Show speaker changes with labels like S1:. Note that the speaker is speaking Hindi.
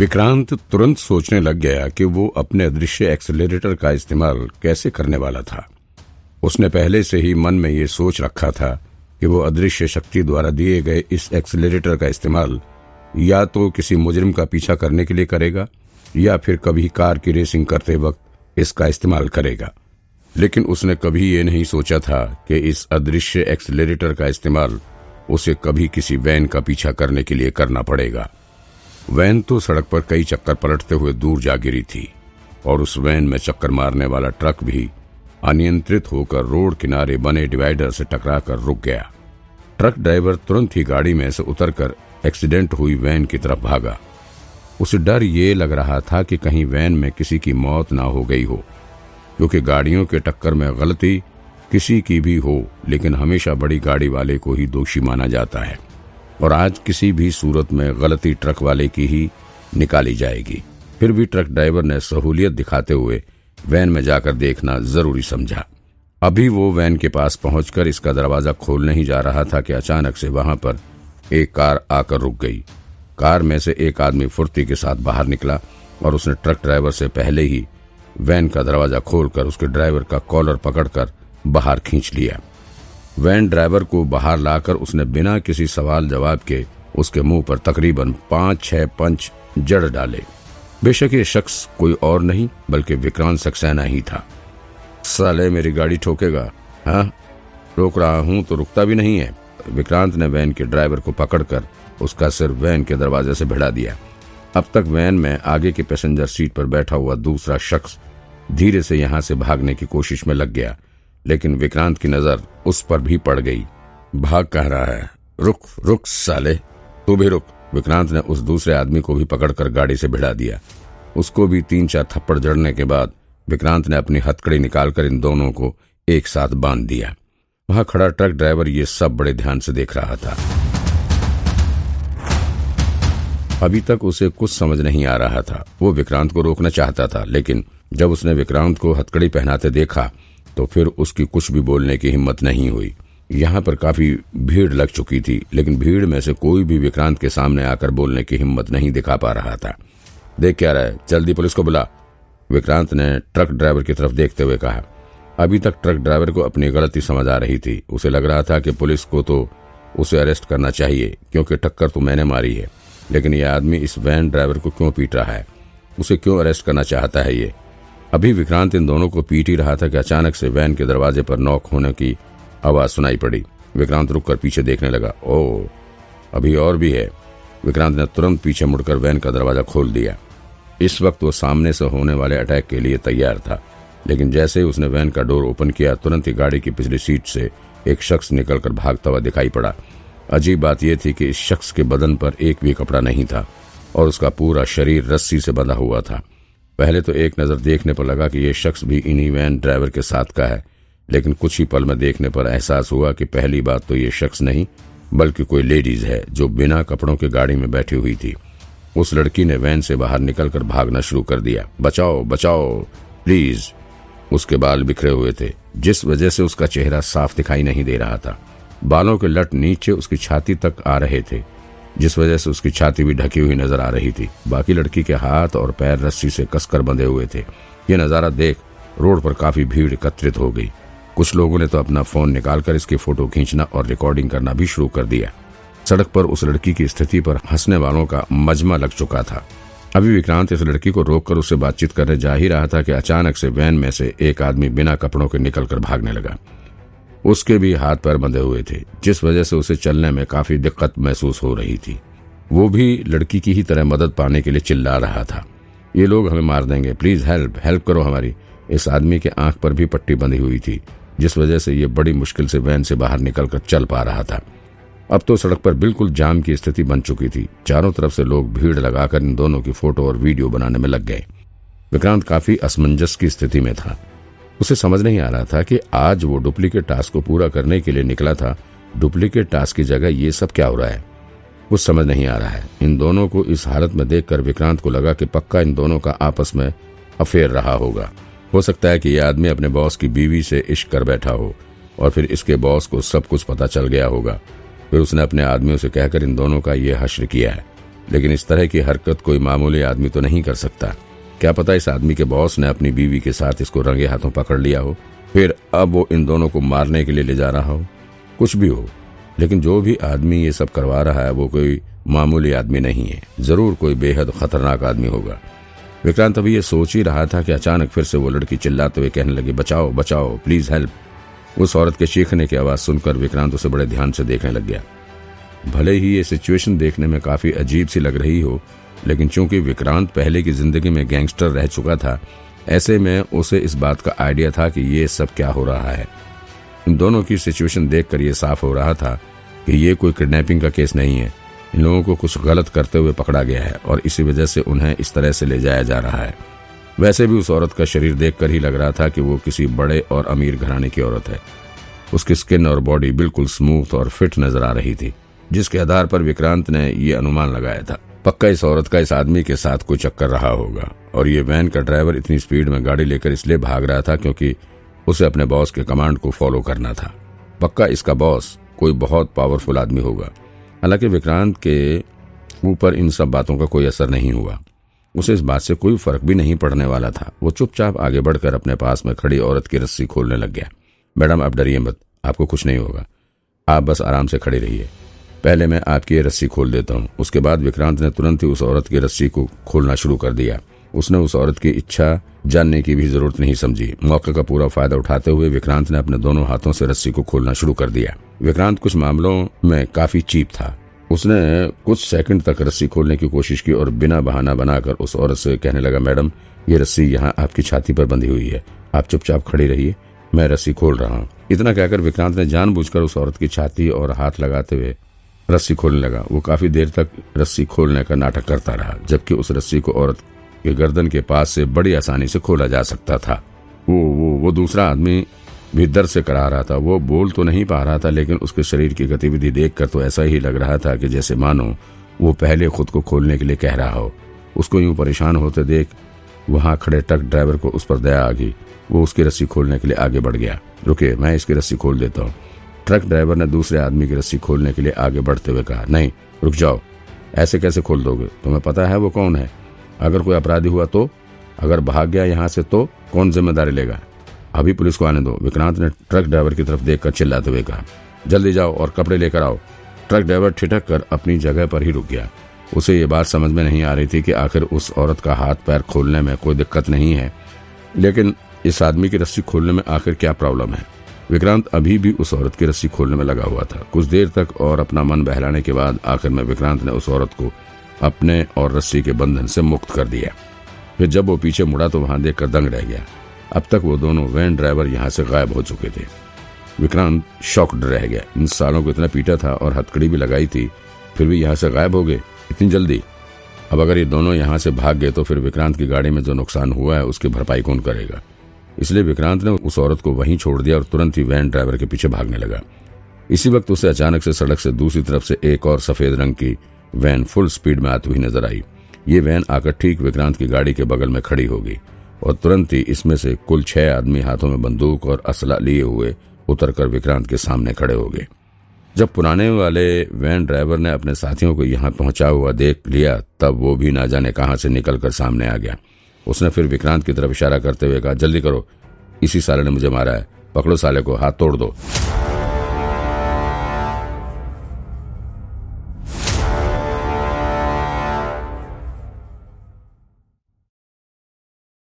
S1: विक्रांत तुरंत सोचने लग गया कि वो अपने अदृश्य एक्सेलरेटर का इस्तेमाल कैसे करने वाला था। उसने पहले से ही मन में ये सोच रखा था कि वो अदृश्य शक्ति द्वारा दिए गए इस एक्सेलरेटर का इस्तेमाल या तो किसी मुजरिम का पीछा करने के लिए करेगा, या फिर कभी कार की रेसिंग करते वक्त इसका इस्तेमाल करेगा। लेकिन उसने कभी ये नहीं सोचा था कि इस अदृश्य एक्सेलरेटर का इस्तेमाल उसे कभी किसी वैन का पीछा करने के लिए करना पड़ेगा। वैन तो सड़क पर कई चक्कर पलटते हुए दूर जा गिरी थी, और उस वैन में चक्कर मारने वाला ट्रक भी अनियंत्रित होकर रोड किनारे बने डिवाइडर से टकराकर रुक गया। ट्रक ड्राइवर तुरंत ही गाड़ी में से उतरकर एक्सीडेंट हुई वैन की तरफ़ भागा। उसे डर ये लग रहा था कि कहीं वैन में किसी की मौत ना हो गई हो, क्योंकि गाड़ियों के टक्कर में गलती किसी की भी हो, लेकिन हमेशा बड़ी गाड़ी वाले को ही दोषी माना जाता है। और आज किसी भी सूरत में गलती ट्रक वाले की ही निकाली जाएगी। फिर भी ट्रक ड्राइवर ने सहूलियत दिखाते हुए वैन में जाकर देखना ज़रूरी समझा। अभी वो वैन के पास पहुंचकर इसका दरवाज़ा खोलने ही जा रहा था कि अचानक से वहाँ पर एक कार आकर रुक गई। कार में से एक आदमी फुर्ती के साथ बाहर निकला और उसने ट्रक ड्राइवर से पहले ही वैन का दरवाज़ा खोलकर उसके ड्राइवर का कॉलर पकड़कर बाहर खींच लिया। वैन ड्राइवर को बाहर लाकर उसने बिना किसी सवाल जवाब के उसके मुँह पर तकरीबन पाँच, छह पंच जड़ डाले। बेशक ये शख्स कोई और नहीं, बल्कि विक्रांत सक्सेना ही था। साले, मेरी गाड़ी ठोकेगा हाँ? रोक रहा हूँ तो रुकता भी नहीं है। विक्रांत ने वैन के ड्राइवर को पकड़कर उसका सिर वैन के दरवाजे से भिड़ा दिया। अब तक वैन में आगे के पैसेंजर सीट पर बैठा हुआ दूसरा शख्स धीरे से यहाँ से भागने की कोशिश में लग गया। लेकिन विक्रांत की नज़र उस पर भी पड़ गई। भाग कह रहा है, रुक रुक, साले। तू भी रुक। विक्रांत ने उस दूसरे आदमी को भी पकड़कर गाड़ी से भिड़ा दिया। उसको भी तीन चार थप्पड़ जड़ने के बाद विक्रांत ने अपनी हथकड़ी निकालकर इन दोनों को एक साथ बाँध दिया। वहाँ खड़ा ट्रक ड्राइवर ये सब बड़े ध्यान से देख रहा था। अभी तक उसे कुछ समझ नहीं आ रहा था। वो विक्रांत को रोकना चाहता था, लेकिन जब उसने विक्रांत को हथकड़ी पहनाते देखा तो फिर उसकी कुछ भी बोलने की हिम्मत नहीं हुई। यहाँ पर काफ़ी भीड़ लग चुकी थी, लेकिन भीड़ में से कोई भी विक्रांत के सामने आकर बोलने की हिम्मत नहीं दिखा पा रहा था। देख क्या रहा है, जल्दी पुलिस को बुला। विक्रांत ने ट्रक ड्राइवर की तरफ़ देखते हुए कहा। अभी तक ट्रक ड्राइवर को अपनी गलती समझ आ रही थी। उसे लग रहा था कि पुलिस को तो उसे अरेस्ट करना चाहिए, क्योंकि टक्कर तो मैंने मारी है। लेकिन यह आदमी इस वैन ड्राइवर को क्यों पीट रहा है? उसे क्यों अरेस्ट करना चाहता है ये? अभी विक्रांत इन दोनों को पीट ही रहा था कि अचानक से वैन के दरवाजे पर नॉक होने की आवाज़ सुनाई पड़ी। विक्रांत रुककर पीछे देखने लगा। ओ, अभी और भी है। विक्रांत ने तुरंत पीछे मुड़कर वैन का दरवाज़ा खोल दिया। इस वक्त वो सामने से होने वाले अटैक के लिए तैयार था, लेकिन जैसे ही उसने वैन का डोर ओपन किया, तुरंत ही गाड़ी की पिछली सीट से एक शख्स निकलकर भागता हुआ दिखाई पड़ा। अजीब बात यह थी कि इस शख्स के बदन पर एक भी कपड़ा नहीं था और उसका पूरा शरीर रस्सी से बंधा हुआ था। पहले तो एक नज़र देखने पर लगा कि यह शख्स भी इन्हीं वैन ड्राइवर के साथ का है, लेकिन कुछ ही पल में देखने पर एहसास हुआ कि पहली बात तो ये शख्स नहीं, बल्कि कोई लेडीज़ है जो बिना कपड़ों के गाड़ी में बैठी हुई थी। उस लड़की ने वैन से बाहर निकलकर भागना शुरू कर दिया। बचाओ बचाओ, प्लीज़। उसके बाल बिखरे हुए थे, जिस वजह से उसका चेहरा साफ़ दिखाई नहीं दे रहा था। बालों के लट नीचे उसकी छाती तक आ रहे थे। जिस वजह से उसकी छाती भी ढकी हुई नज़र आ रही थी। बाकी लड़की के हाथ और पैर रस्सी से कसकर बंधे हुए थे। ये नज़ारा देख रोड पर काफ़ी भीड़ एकत्रित हो गई। कुछ लोगों ने तो अपना फ़ोन निकालकर इसकी फ़ोटो खींचना और रिकॉर्डिंग करना भी शुरू कर दिया। सड़क पर उस लड़की की स्थिति पर हंसने वालों का मजमा लग चुका था। अभी विक्रांत इस लड़की को रोककर उससे बातचीत करने जा ही रहा था कि अचानक से वैन में से एक आदमी बिना कपड़ों के निकलकर भागने लगा। उसके भी हाथ पैर बंधे हुए थे, जिस वजह से उसे चलने में काफ़ी दिक्कत महसूस हो रही थी। वो भी लड़की की ही तरह मदद पाने के लिए चिल्ला रहा था। ये लोग हमें मार देंगे, प्लीज़ हेल्प हेल्प करो हमारी। इस आदमी के आँख पर भी पट्टी बंधी हुई थी, जिस वजह से ये बड़ी मुश्किल से वैन से बाहर निकलकर चल पा रहा था। अब तो सड़क पर बिल्कुल जाम की स्थिति बन चुकी थी। चारों तरफ़ से लोग भीड़ लगाकर इन दोनों की फ़ोटो और वीडियो बनाने में लग गए। विक्रांत काफ़ी असमंजस की स्थिति में था। उसे समझ नहीं आ रहा था कि आज वो डुप्लीकेट टास्क को पूरा करने के लिए निकला था। डुप्लीकेट टास्क की जगह ये सब क्या हो रहा है? कुछ समझ नहीं आ रहा है। इन दोनों को इस हालत में देखकर विक्रांत को लगा कि पक्का इन दोनों का आपस में अफेयर रहा होगा। हो सकता है कि यह आदमी अपने बॉस की बीवी से इश्क कर बैठा हो और फिर इसके बॉस को सब कुछ पता चल गया होगा। फिर उसने अपने आदमियों से कहकर इन दोनों का ये हश्र किया है। लेकिन इस तरह की हरकत कोई मामूली आदमी तो नहीं कर सकता। क्या पता इस आदमी के बॉस ने अपनी बीवी के साथ इसको रंगे हाथों पकड़ लिया हो? फिर अब वो इन दोनों को मारने के लिए ले जा रहा हो? कुछ भी हो, लेकिन जो भी आदमी ये सब करवा रहा है, वो कोई मामूली आदमी नहीं है। ज़रूर कोई बेहद खतरनाक आदमी होगा। विक्रांत अभी ये सोच ही रहा था कि अचानक फिर से वो लड़की चिल्लाते हुए कहने लगी, बचाओ बचाओ प्लीज़ हेल्प उस औरत के चीखने की आवाज़ सुनकर विक्रांत उसे बड़े ध्यान से देखने लग गया। भले ही ये सिचुएशन देखने में काफ़ी अजीब सी लग रही हो लेकिन चूँकि विक्रांत पहले की ज़िंदगी में गैंगस्टर रह चुका था, ऐसे में उसे इस बात का आइडिया था कि ये सब क्या हो रहा है। इन दोनों की सिचुएशन देखकर ये साफ़ हो रहा था कि ये कोई किडनैपिंग का केस नहीं है। इन लोगों को कुछ गलत करते हुए पकड़ा गया है और इसी वजह से उन्हें इस तरह से ले जाया जा रहा है। वैसे भी उस औरत का शरीर देखकर ही लग रहा था कि वो किसी बड़े और अमीर घराने की औरत है। उसकी स्किन और बॉडी बिल्कुल स्मूथ और फिट नज़र आ रही थी, जिसके आधार पर विक्रांत ने ये अनुमान लगाया था। पक्का इस औरत का इस आदमी के साथ कोई चक्कर रहा होगा। और ये वैन का ड्राइवर इतनी स्पीड में गाड़ी लेकर इसलिए भाग रहा था क्योंकि उसे अपने बॉस के कमांड को फॉलो करना था। पक्का इसका बॉस कोई बहुत पावरफुल आदमी होगा। हालाँकि विक्रांत के ऊपर इन सब बातों का कोई असर नहीं हुआ। उसे इस बात से कोई फ़र्क भी नहीं पड़ने वाला था। वो चुपचाप आगे बढ़कर अपने पास में खड़ी औरत की रस्सी खोलने लग गया। मैडम, आप डरिए मत, आपको कुछ नहीं होगा। आप बस आराम से खड़ी रहिए। पहले मैं आपकी रस्सी खोल देता हूँ। उसके बाद विक्रांत ने तुरंत ही उस औरत की रस्सी को खोलना शुरू कर दिया। उसने उस औरत की इच्छा जानने की भी ज़रूरत नहीं समझी। मौके का पूरा फ़ायदा उठाते हुए विक्रांत ने अपने दोनों हाथों से रस्सी को खोलना शुरू कर दिया। विक्रांत कुछ मामलों में काफ़ी चीप था। उसने कुछ सेकंड तक रस्सी खोलने की कोशिश की और बिना बहाना बनाकर उस औरत से कहने लगा, मैडम, ये रस्सी यहाँ आपकी छाती पर बंधी हुई है। आप चुपचाप खड़ी रहिए, मैं रस्सी खोल रहा हूँ। इतना कहकर विक्रांत ने जानबूझकर उस औरत की छाती और हाथ लगाते हुए रस्सी खोलने लगा। वो काफ़ी देर तक रस्सी खोलने का नाटक करता रहा, जबकि उस रस्सी को औरत के गर्दन के पास से बड़ी आसानी से खोला जा सकता था। वो वो वो दूसरा आदमी भी दर्द से करा रहा था। वो बोल तो नहीं पा रहा था, लेकिन उसके शरीर की गतिविधि देखकर तो ऐसा ही लग रहा था कि जैसे मानो वो पहले खुद को खोलने के लिए कह रहा हो। उसको यूँ परेशान होते देख वहाँ खड़े ट्रक ड्राइवर को उस पर दया आ गई। वो उसकी रस्सी खोलने के लिए आगे बढ़ गया। रुके मैं इसकी रस्सी खोल देता हूँ। ट्रक ड्राइवर ने दूसरे आदमी की रस्सी खोलने के लिए आगे बढ़ते हुए कहा, नहीं, रुक जाओ। ऐसे कैसे खोल दोगे? तुम्हें पता है वो कौन है? अगर कोई अपराधी हुआ तो? अगर भाग गया यहाँ से तो कौन ज़िम्मेदारी लेगा? अभी पुलिस को आने दो। विक्रांत ने ट्रक ड्राइवर की तरफ़ देखकर चिल्लाते हुए कहा, जल्दी जाओ और कपड़े लेकर आओ। ट्रक ड्राइवर ठिठक कर अपनी जगह पर ही रुक गया। उसे ये बात समझ में नहीं आ रही थी कि आखिर उस औरत का हाथ पैर खोलने में कोई दिक्कत नहीं है, लेकिन इस आदमी की रस्सी खोलने में आखिर क्या प्रॉब्लम है? विक्रांत अभी भी उस औरत की रस्सी खोलने में लगा हुआ था। कुछ देर तक और अपना मन बहलाने के बाद आखिर में विक्रांत ने उस औरत को अपने और रस्सी के बंधन से मुक्त कर दिया। फिर जब वो पीछे मुड़ा तो वहाँ देखकर दंग रह गया। अब तक वो दोनों वैन ड्राइवर यहाँ से गायब हो चुके थे। विक्रांत शॉक्ड रह गया। इन सालों को इतना पीटा था और हथकड़ी भी लगाई थी, फिर भी यहाँ से गायब हो गए। इतनी जल्दी। अब अगर ये दोनों यहाँ से भाग गए तो फिर विक्रांत की गाड़ी में जो नुकसान हुआ है, उसकी भरपाई कौन करेगा? इसलिए विक्रांत ने उस औरत को वहीं छोड़ दिया और तुरंत ही वैन ड्राइवर के पीछे भागने लगा। इसी वक्त उसे अचानक से सड़क से दूसरी तरफ़ से एक और सफ़ेद रंग की वैन फुल स्पीड में आती हुई नज़र आई। ये वैन आकर ठीक विक्रांत की गाड़ी के बगल में खड़ी होगी और तुरंत ही इसमें से कुल छह आदमी हाथों में बंदूक और असला लिए हुए उतरकर विक्रांत के सामने खड़े हो गए। जब पुराने वाले वैन ड्राइवर ने अपने साथियों को यहाँ पहुँचा हुआ देख लिया, तब वो भी ना जाने कहाँ से निकलकर सामने आ गया। उसने फिर विक्रांत की तरफ़ इशारा करते हुए कहा, जल्दी करो, इसी साले ने मुझे मारा है, पकड़ो साले को, हाथ तोड़ दो।